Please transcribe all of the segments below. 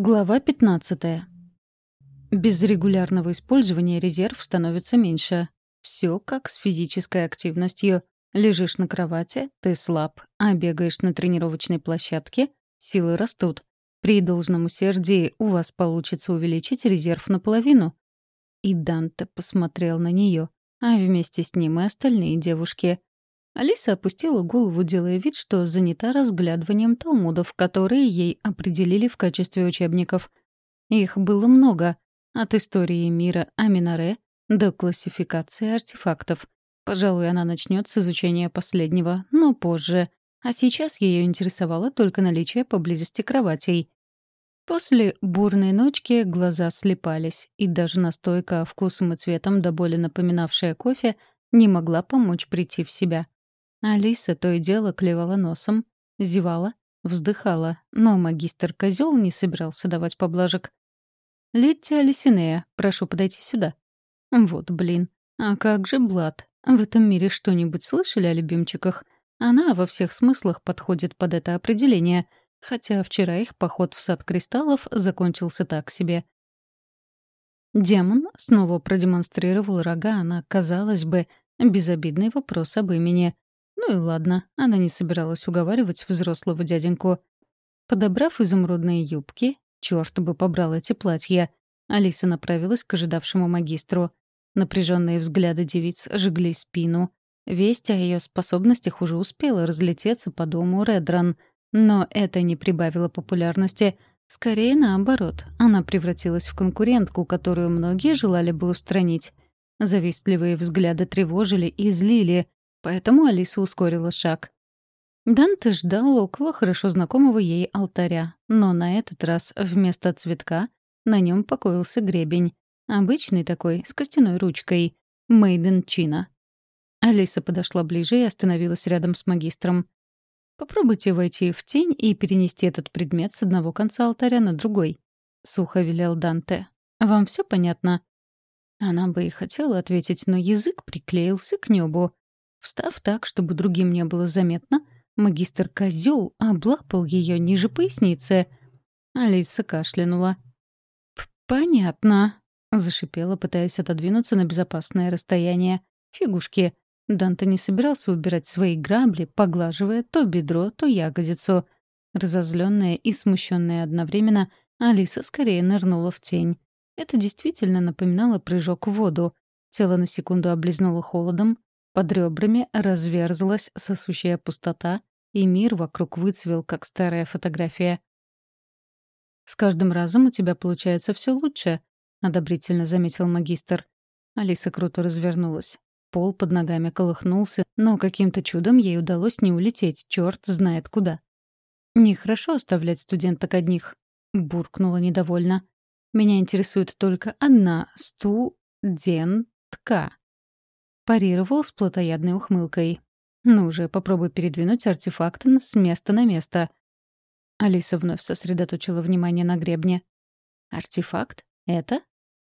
Глава 15. Без регулярного использования резерв становится меньше. Все как с физической активностью. Лежишь на кровати, ты слаб, а бегаешь на тренировочной площадке, силы растут. При должном усердии у вас получится увеличить резерв наполовину. И Данте посмотрел на нее, а вместе с ним и остальные девушки. Алиса опустила голову, делая вид, что занята разглядыванием талмудов, которые ей определили в качестве учебников. Их было много, от истории мира Аминаре до классификации артефактов. Пожалуй, она начнет с изучения последнего, но позже. А сейчас ее интересовало только наличие поблизости кроватей. После бурной ночки глаза слепались, и даже настойка вкусом и цветом до боли напоминавшая кофе не могла помочь прийти в себя. Алиса то и дело клевала носом, зевала, вздыхала, но магистр козел не собирался давать поблажек. «Летти Алисинея, прошу подойти сюда». Вот блин. А как же Блад? В этом мире что-нибудь слышали о любимчиках? Она во всех смыслах подходит под это определение, хотя вчера их поход в сад кристаллов закончился так себе. Демон снова продемонстрировал рога на, казалось бы, безобидный вопрос об имени. Ну и ладно, она не собиралась уговаривать взрослого дяденьку. Подобрав изумрудные юбки, черт бы побрал эти платья, Алиса направилась к ожидавшему магистру. Напряженные взгляды девиц жгли спину. Весть о ее способностях уже успела разлететься по дому Редран, но это не прибавило популярности. Скорее наоборот, она превратилась в конкурентку, которую многие желали бы устранить. Завистливые взгляды тревожили и злили, Поэтому Алиса ускорила шаг. Данте ждал около хорошо знакомого ей алтаря, но на этот раз вместо цветка на нем покоился гребень. Обычный такой, с костяной ручкой. Мейден Чина. Алиса подошла ближе и остановилась рядом с магистром. «Попробуйте войти в тень и перенести этот предмет с одного конца алтаря на другой», — сухо велел Данте. «Вам все понятно?» Она бы и хотела ответить, но язык приклеился к небу. Встав так, чтобы другим не было заметно, магистр козел облапал ее ниже поясницы. Алиса кашлянула. «Понятно», — зашипела, пытаясь отодвинуться на безопасное расстояние. «Фигушки». Данте не собирался убирать свои грабли, поглаживая то бедро, то ягодицу. Разозленная и смущенная одновременно, Алиса скорее нырнула в тень. Это действительно напоминало прыжок в воду. Тело на секунду облизнуло холодом, под ребрами разверзлась сосущая пустота, и мир вокруг выцвел, как старая фотография. «С каждым разом у тебя получается все лучше», — одобрительно заметил магистр. Алиса круто развернулась. Пол под ногами колыхнулся, но каким-то чудом ей удалось не улететь, черт знает куда. «Нехорошо оставлять студенток одних», — буркнула недовольно. «Меня интересует только одна студентка» парировал с плотоядной ухмылкой. «Ну же, попробуй передвинуть артефакт с места на место». Алиса вновь сосредоточила внимание на гребне. «Артефакт? Это?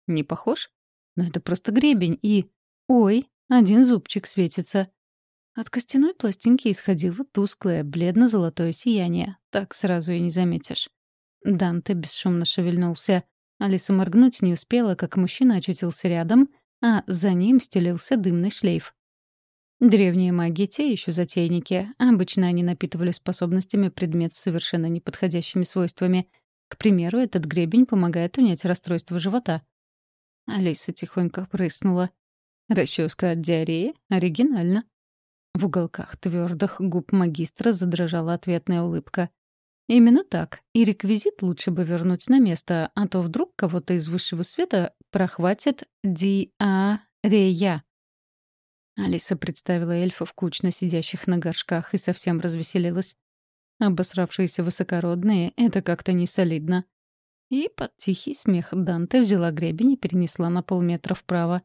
Не похож? Но это просто гребень и... Ой, один зубчик светится». От костяной пластинки исходило тусклое, бледно-золотое сияние. Так сразу и не заметишь. Данте бесшумно шевельнулся. Алиса моргнуть не успела, как мужчина очутился рядом — а за ним стелился дымный шлейф. Древние маги — те еще затейники. Обычно они напитывали способностями предмет с совершенно неподходящими свойствами. К примеру, этот гребень помогает унять расстройство живота. Алиса тихонько прыснула. Расческа от диареи? Оригинально. В уголках твердых губ магистра задрожала ответная улыбка. Именно так. И реквизит лучше бы вернуть на место, а то вдруг кого-то из высшего света прохватит диарея. Алиса представила эльфов кучно сидящих на горшках и совсем развеселилась. Обосравшиеся высокородные — это как-то не солидно. И под тихий смех Данте взяла гребень и перенесла на полметра вправо.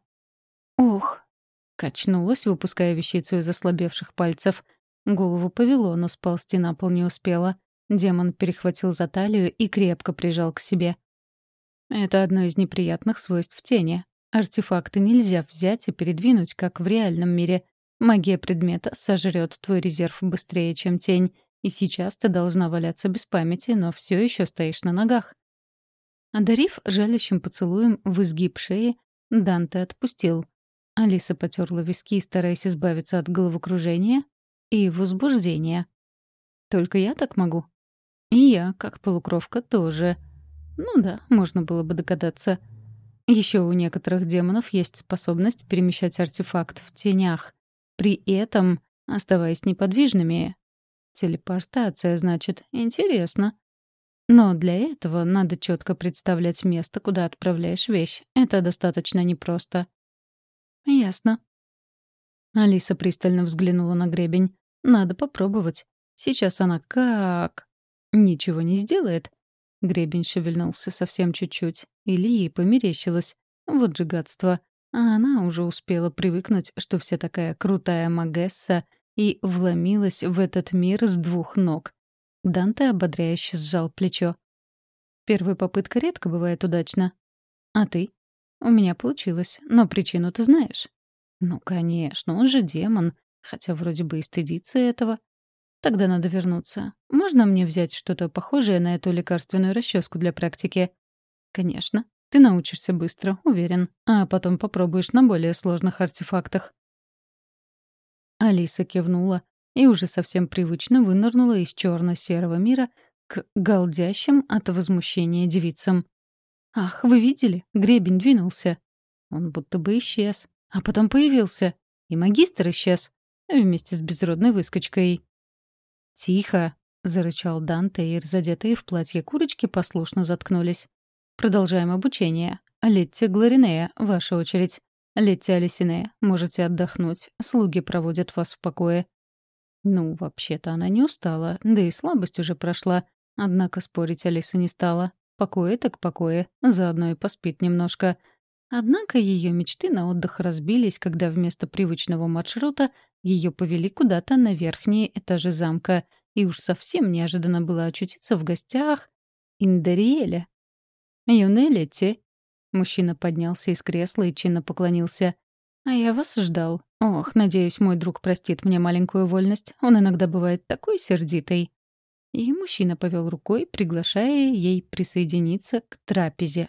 «Ох!» — качнулась, выпуская вещицу из ослабевших пальцев. Голову повело, но сползти на пол не успела. Демон перехватил за талию и крепко прижал к себе. Это одно из неприятных свойств тени. Артефакты нельзя взять и передвинуть, как в реальном мире. Магия предмета сожрет твой резерв быстрее, чем тень. И сейчас ты должна валяться без памяти, но все еще стоишь на ногах. Одарив жалящим поцелуем в изгиб шеи, Данте отпустил. Алиса потерла виски, стараясь избавиться от головокружения и возбуждения. «Только я так могу?» «И я, как полукровка, тоже». «Ну да, можно было бы догадаться». Еще у некоторых демонов есть способность перемещать артефакт в тенях, при этом оставаясь неподвижными. Телепортация, значит, интересно. Но для этого надо четко представлять место, куда отправляешь вещь. Это достаточно непросто. Ясно. Алиса пристально взглянула на гребень. Надо попробовать. Сейчас она как... Ничего не сделает. Гребень шевельнулся совсем чуть-чуть. Или ей померещилось. Вот же гадство. А она уже успела привыкнуть, что вся такая крутая Магесса и вломилась в этот мир с двух ног. Данте ободряюще сжал плечо. Первая попытка редко бывает удачна. А ты? У меня получилось, но причину ты знаешь. Ну, конечно, он же демон, хотя вроде бы и стыдится этого. Тогда надо вернуться. Можно мне взять что-то похожее на эту лекарственную расческу для практики? Конечно. Ты научишься быстро, уверен. А потом попробуешь на более сложных артефактах. Алиса кивнула и уже совсем привычно вынырнула из черно-серого мира к галдящим от возмущения девицам. «Ах, вы видели? Гребень двинулся». Он будто бы исчез, а потом появился. И магистр исчез. Вместе с безродной выскочкой. «Тихо!» — зарычал Данте, и разодетые в платье курочки послушно заткнулись. «Продолжаем обучение. Летти Гларинея, ваша очередь. Летти Алисинея, можете отдохнуть. Слуги проводят вас в покое». Ну, вообще-то она не устала, да и слабость уже прошла. Однако спорить Алиса не стала. Покое так покое, заодно и поспит немножко. Однако ее мечты на отдых разбились, когда вместо привычного маршрута ее повели куда-то на верхние этажи замка, и уж совсем неожиданно было очутиться в гостях Индериэля. «Юная Летти». Мужчина поднялся из кресла и чинно поклонился. «А я вас ждал. Ох, надеюсь, мой друг простит мне маленькую вольность. Он иногда бывает такой сердитый». И мужчина повел рукой, приглашая ей присоединиться к трапезе.